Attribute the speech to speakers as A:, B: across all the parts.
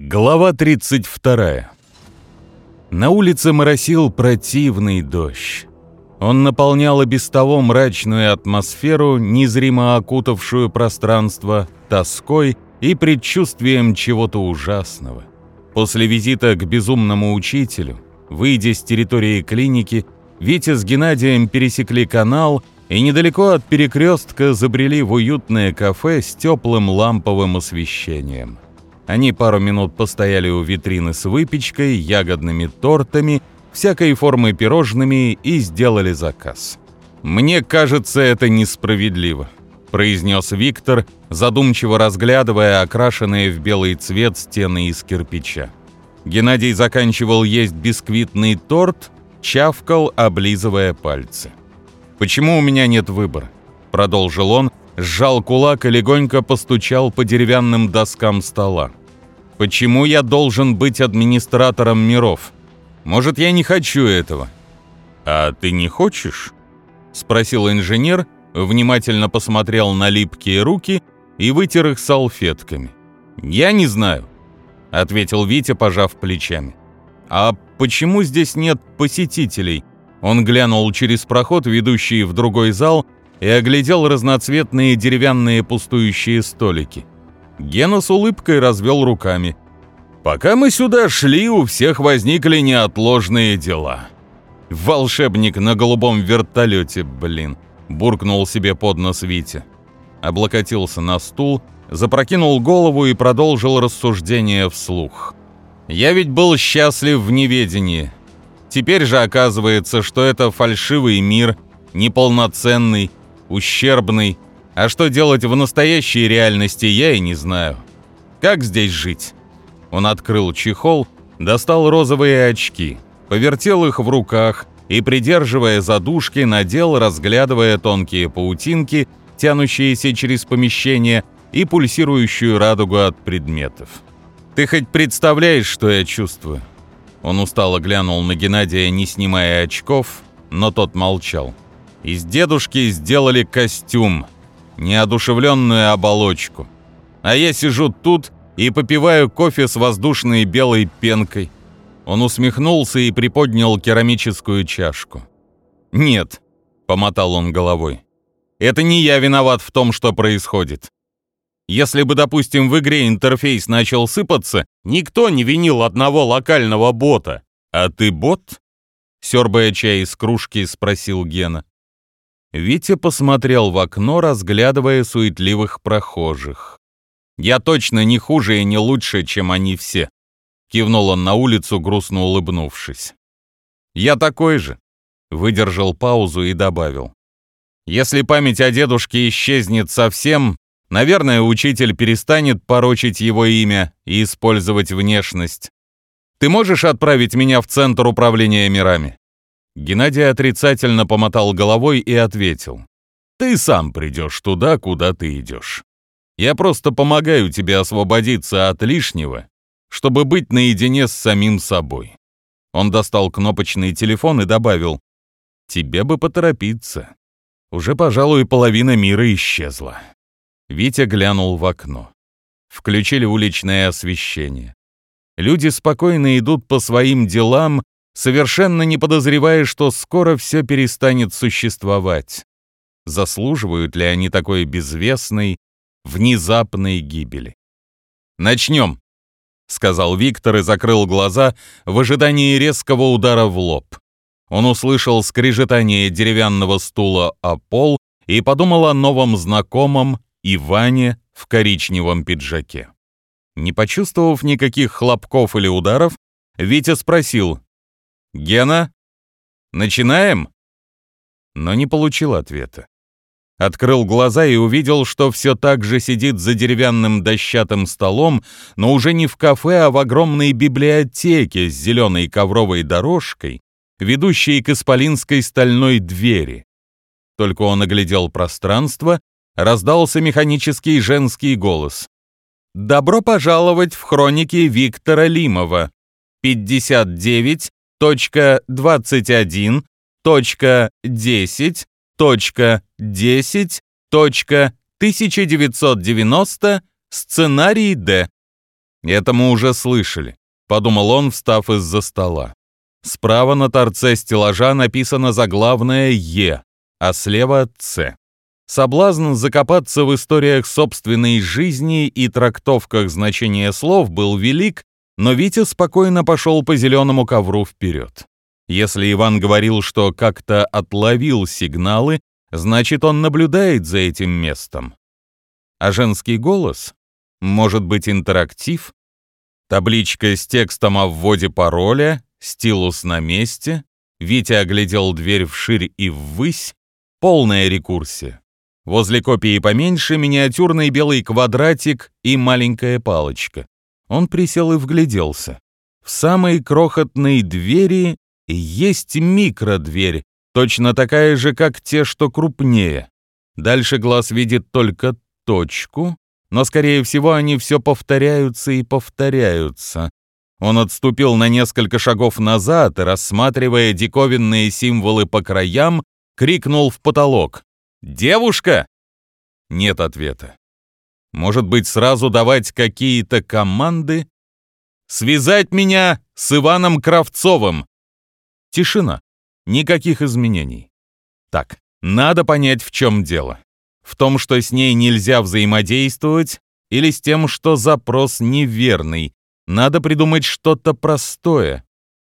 A: Глава 32. На улице моросил противный дождь. Он наполнял и без того мрачную атмосферу, незримо окутавшую пространство, тоской и предчувствием чего-то ужасного. После визита к безумному учителю, выйдя с территории клиники, Витя с Геннадием пересекли канал и недалеко от перекрестка забрели в уютное кафе с теплым ламповым освещением. Они пару минут постояли у витрины с выпечкой, ягодными тортами, всякой формы пирожными и сделали заказ. «Мне кажется, это несправедливо», — произнес Виктор, задумчиво разглядывая окрашенные в белый цвет стены из кирпича. Геннадий заканчивал есть бисквитный торт, чавкал, облизывая пальцы. «Почему у меня нет выбора?» — продолжил он, сжал кулак и легонько постучал по деревянным доскам стола. Почему я должен быть администратором миров? Может, я не хочу этого? А ты не хочешь? Спросил инженер, внимательно посмотрел на липкие руки и вытер их салфетками. Я не знаю, ответил Витя, пожав плечами. А почему здесь нет посетителей? Он глянул через проход, ведущий в другой зал, и оглядел разноцветные деревянные пустующие столики. Гена с улыбкой развел руками. «Пока мы сюда шли, у всех возникли неотложные дела». «Волшебник на голубом вертолете, блин», — буркнул себе под нос Витя. Облокотился на стул, запрокинул голову и продолжил рассуждение вслух. «Я ведь был счастлив в неведении. Теперь же оказывается, что это фальшивый мир, неполноценный, ущербный, а что делать в настоящей реальности, я и не знаю. Как здесь жить? Он открыл чехол, достал розовые очки, повертел их в руках и, придерживая задушки, надел, разглядывая тонкие паутинки, тянущиеся через помещение и пульсирующую радугу от предметов. «Ты хоть представляешь, что я чувствую?» Он устало глянул на Геннадия, не снимая очков, но тот молчал. «Из дедушки сделали костюм», неодушевленную оболочку. А я сижу тут и попиваю кофе с воздушной белой пенкой. Он усмехнулся и приподнял керамическую чашку. «Нет», — помотал он головой, — «это не я виноват в том, что происходит. Если бы, допустим, в игре интерфейс начал сыпаться, никто не винил одного локального бота. А ты бот?» Сёрбая чай из кружки, спросил Гена. Витя посмотрел в окно, разглядывая суетливых прохожих. «Я точно не хуже и не лучше, чем они все», — кивнул он на улицу, грустно улыбнувшись. «Я такой же», — выдержал паузу и добавил. «Если память о дедушке исчезнет совсем, наверное, учитель перестанет порочить его имя и использовать внешность. Ты можешь отправить меня в Центр управления мирами?» Геннадий отрицательно помотал головой и ответил. «Ты сам придешь туда, куда ты идешь. Я просто помогаю тебе освободиться от лишнего, чтобы быть наедине с самим собой». Он достал кнопочный телефон и добавил, «Тебе бы поторопиться. Уже, пожалуй, половина мира исчезла». Витя глянул в окно. Включили уличное освещение. Люди спокойно идут по своим делам, совершенно не подозревая, что скоро все перестанет существовать. Заслуживают ли они такой безвестной, внезапной гибели? «Начнем», — сказал Виктор и закрыл глаза в ожидании резкого удара в лоб. Он услышал скрежетание деревянного стула о пол и подумал о новом знакомом Иване в коричневом пиджаке. Не почувствовав никаких хлопков или ударов, Витя спросил, «Гена, начинаем?» Но не получил ответа. Открыл глаза и увидел, что все так же сидит за деревянным дощатым столом, но уже не в кафе, а в огромной библиотеке с зеленой ковровой дорожкой, ведущей к исполинской стальной двери. Только он оглядел пространство, раздался механический женский голос. «Добро пожаловать в хроники Виктора Лимова. 59 точка двадцать один, точка десять, точка десять, точка тысяча девятьсот девяносто, сценарий Д. Это мы уже слышали, подумал он, встав из-за стола. Справа на торце стеллажа написано заглавное «Е», а слева «Ц». Соблазн закопаться в историях собственной жизни и трактовках значения слов был велик, но Витя спокойно пошел по зеленому ковру вперед. Если Иван говорил, что как-то отловил сигналы, значит, он наблюдает за этим местом. А женский голос? Может быть, интерактив? Табличка с текстом о вводе пароля, стилус на месте, Витя оглядел дверь вширь и ввысь, полная рекурсия. Возле копии поменьше миниатюрный белый квадратик и маленькая палочка. Он присел и вгляделся. В самой крохотной двери есть микродверь, точно такая же, как те, что крупнее. Дальше глаз видит только точку, но, скорее всего, они все повторяются и повторяются. Он отступил на несколько шагов назад и, рассматривая диковинные символы по краям, крикнул в потолок. «Девушка?» Нет ответа. Может быть, сразу давать какие-то команды? «Связать меня с Иваном Кравцовым!» Тишина. Никаких изменений. Так, надо понять, в чем дело. В том, что с ней нельзя взаимодействовать, или с тем, что запрос неверный. Надо придумать что-то простое.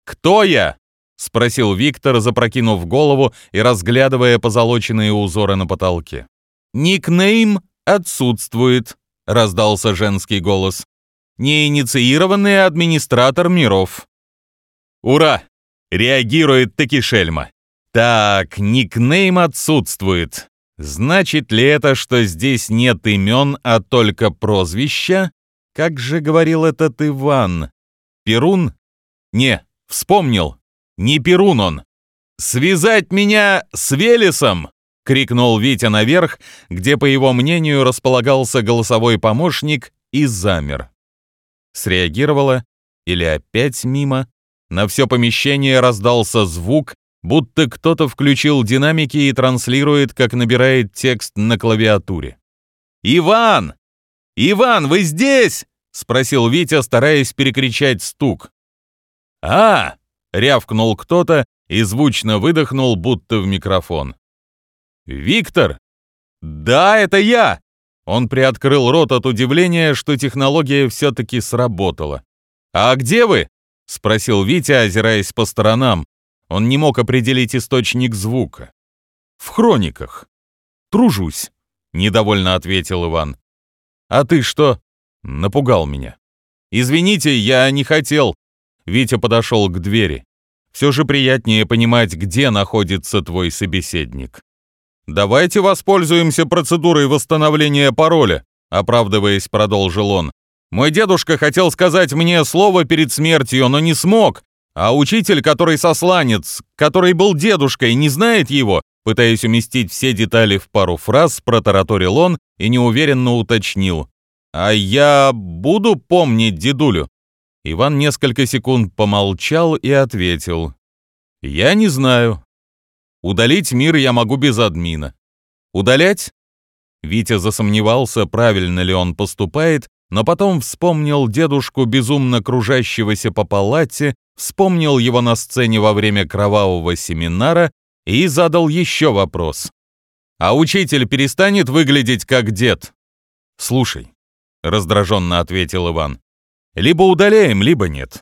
A: «Кто я?» — спросил Виктор, запрокинув голову и разглядывая позолоченные узоры на потолке. «Никнейм отсутствует», — раздался женский голос. «Неинициированный администратор миров». «Ура!» — реагирует таки шельма. «Так, никнейм отсутствует. Значит ли это, что здесь нет имен, а только прозвища? Как же говорил этот Иван? Перун? Не, вспомнил. Не Перун он. «Связать меня с Велесом!» — крикнул Витя наверх, где, по его мнению, располагался голосовой помощник, и замер. Среагировала или опять мимо? На все помещение раздался звук, будто кто-то включил динамики и транслирует, как набирает текст на клавиатуре. «Иван! Иван, вы здесь?» — спросил Витя, стараясь перекричать стук. «А!» рявкнул кто-то и звучно выдохнул, будто в микрофон. «Виктор?» «Да, это я!» Он приоткрыл рот от удивления, что технология все-таки сработала. «А где вы?» — спросил Витя, озираясь по сторонам. Он не мог определить источник звука. «В хрониках. Тружусь», — недовольно ответил Иван. «А ты что?» — напугал меня. «Извините, я не хотел». Витя подошел к двери. Все же приятнее понимать, где находится твой собеседник. «Давайте воспользуемся процедурой восстановления пароля», оправдываясь, продолжил он. «Мой дедушка хотел сказать мне слово перед смертью, но не смог, а учитель, который сосланец, который был дедушкой, не знает его?» Пытаясь уместить все детали в пару фраз, протараторил он и неуверенно уточнил. «А я буду помнить дедулю?» Иван несколько секунд помолчал и ответил. «Я не знаю. Удалить мир я могу без админа. Удалять?» Витя засомневался, правильно ли он поступает, но потом вспомнил дедушку, безумно кружащегося по палате, вспомнил его на сцене во время кровавого семинара и задал еще вопрос. «А учитель перестанет выглядеть как дед?» «Слушай», — раздраженно ответил Иван, либо удаляем, либо нет.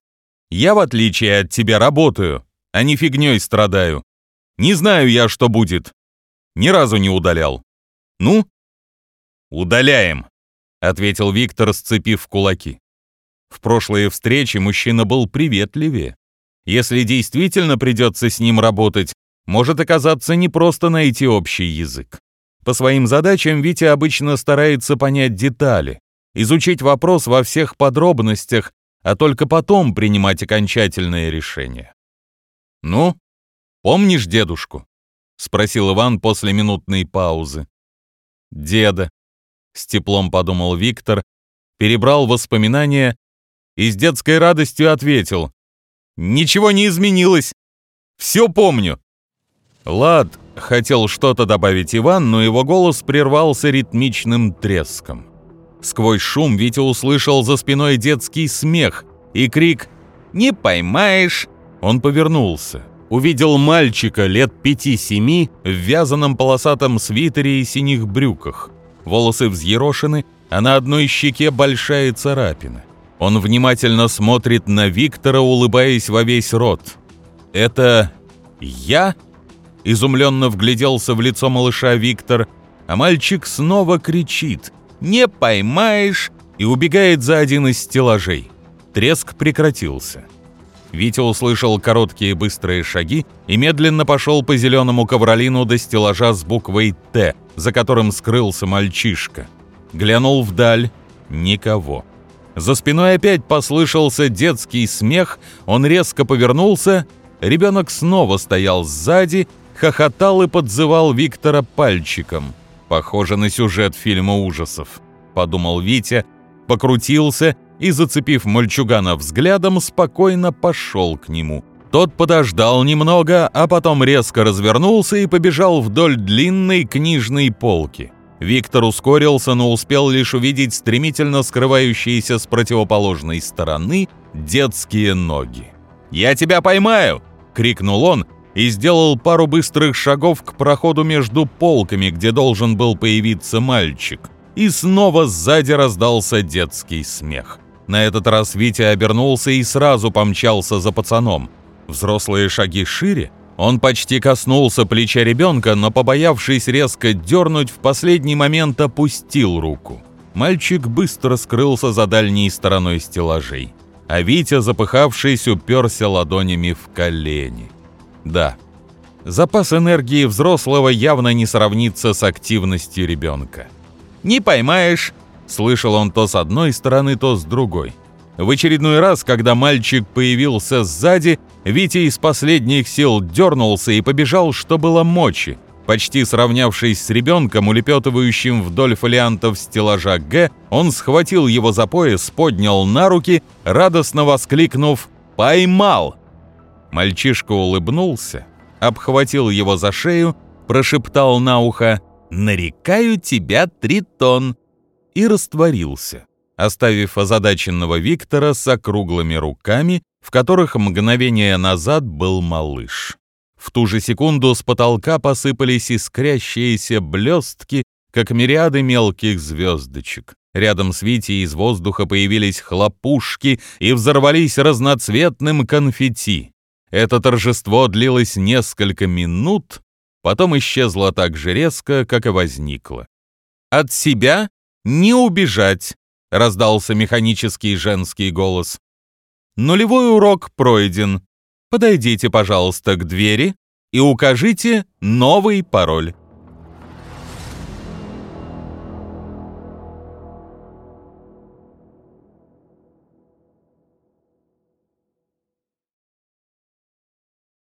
A: Я, в отличие от тебя, работаю, а не фигней страдаю. Не знаю я, что будет. Ни разу не удалял. Ну? Удаляем, ответил Виктор, сцепив кулаки. В прошлые встречи мужчина был приветливее. Если действительно придется с ним работать, может оказаться не просто найти общий язык. По своим задачам Витя обычно старается понять детали, изучить вопрос во всех подробностях, а только потом принимать окончательное решение. «Ну, помнишь дедушку?» — спросил Иван после минутной паузы. «Деда», — с теплом подумал Виктор, перебрал воспоминания и с детской радостью ответил. «Ничего не изменилось. Все помню». «Лад», — хотел что-то добавить Иван, но его голос прервался ритмичным треском. Сквозь шум Витя услышал за спиной детский смех и крик «Не поймаешь!». Он повернулся. Увидел мальчика лет пяти-семи в вязаном полосатом свитере и синих брюках. Волосы взъерошены, а на одной щеке большая царапина. Он внимательно смотрит на Виктора, улыбаясь во весь рот. «Это я?» Изумленно вгляделся в лицо малыша Виктор, а мальчик снова кричит «Не поймаешь!» и убегает за один из стеллажей. Треск прекратился. Витя услышал короткие быстрые шаги и медленно пошел по зеленому ковролину до стеллажа с буквой «Т», за которым скрылся мальчишка. Глянул вдаль — никого. За спиной опять послышался детский смех, он резко повернулся, ребенок снова стоял сзади, хохотал и подзывал Виктора пальчиком. Похоже на сюжет фильма ужасов, подумал Витя, покрутился и, зацепив мальчугана взглядом, спокойно пошел к нему. Тот подождал немного, а потом резко развернулся и побежал вдоль длинной книжной полки. Виктор ускорился, но успел лишь увидеть стремительно скрывающиеся с противоположной стороны детские ноги. «Я тебя поймаю!» — крикнул он и сделал пару быстрых шагов к проходу между полками, где должен был появиться мальчик. И снова сзади раздался детский смех. На этот раз Витя обернулся и сразу помчался за пацаном. Взрослые шаги шире, он почти коснулся плеча ребенка, но, побоявшись резко дернуть, в последний момент опустил руку. Мальчик быстро скрылся за дальней стороной стеллажей, а Витя, запыхавшись, уперся ладонями в колени. Да, запас энергии взрослого явно не сравнится с активностью ребенка. «Не поймаешь!» — слышал он то с одной стороны, то с другой. В очередной раз, когда мальчик появился сзади, Витя из последних сил дернулся и побежал, что было мочи. Почти сравнявшись с ребенком, улепетывающим вдоль фолиантов стеллажа Г, он схватил его за пояс, поднял на руки, радостно воскликнув «Поймал!». Мальчишка улыбнулся, обхватил его за шею, прошептал на ухо «Нарекаю тебя, Тритон!» И растворился оставив озадаченного Виктора с округлыми руками, в которых мгновение назад был малыш. В ту же секунду с потолка посыпались искрящиеся блестки, как мириады мелких звездочек. Рядом с Витей из воздуха появились хлопушки и взорвались разноцветным конфетти. Это торжество длилось несколько минут, потом исчезло так же резко, как и возникло. От себя не убежать, раздался механический женский голос. Нулевой урок пройден. Подойдите, пожалуйста, к двери и укажите новый пароль.